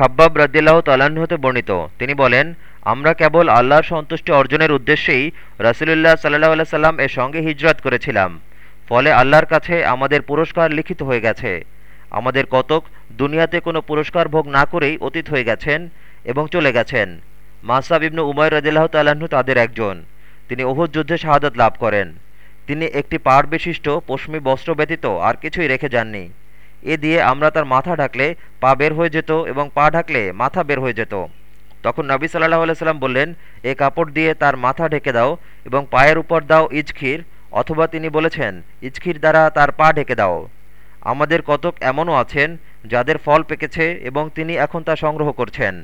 খাব্বাব রাদিল্লাহ হতে বর্ণিত। তিনি বলেন, আমরা কেবল আল্লাহর সন্তুষ্টি অর্জনের উদ্দেশ্যেই রাসুলুল্লাহ সাল্লাহ আল্লাহ সাল্লাম এর সঙ্গে হিজরত করেছিলাম। ফলে আল্লাহর কাছে আমাদের পুরস্কার লিখিত হয়ে গেছে। আমাদের কতক দুনিয়াতে কোনো পুরস্কার ভোগ না করেই অতীত হয়ে গেছেন এবং চলে গেছেন। মাসাব ইবনু উময় রদিল্লাহ তাল্লাহ্ন তাদের একজন। তিনি ওহুদ যুদ্ধে শাহাদত লাভ করেন। তিনি একটি পাড় বিশিষ্ট পশ্মি বস্ত্র ব্যতীত আর কিছুই রেখে যাননি। এ দিয়ে আমরা তার মাথা ঢাকলে পা বের হয়ে যেত এবং পা ঢাকলে মাথা বের হয়ে যেত। তখন নবী সাল্লাহ আলাইসাল্লাম বললেন, এ কাপড় দিয়ে তার মাথা ঢেকে দাও এবং পায়ের উপর দাও ইজখির, অথবা তিনি বলেছেন, ইজখির দ্বারা তার পা ঢেকে দাও। আমাদের কতক এমনও আছেন যাদের ফল পেকেছে এবং তিনি এখন তা সংগ্রহ করছেন।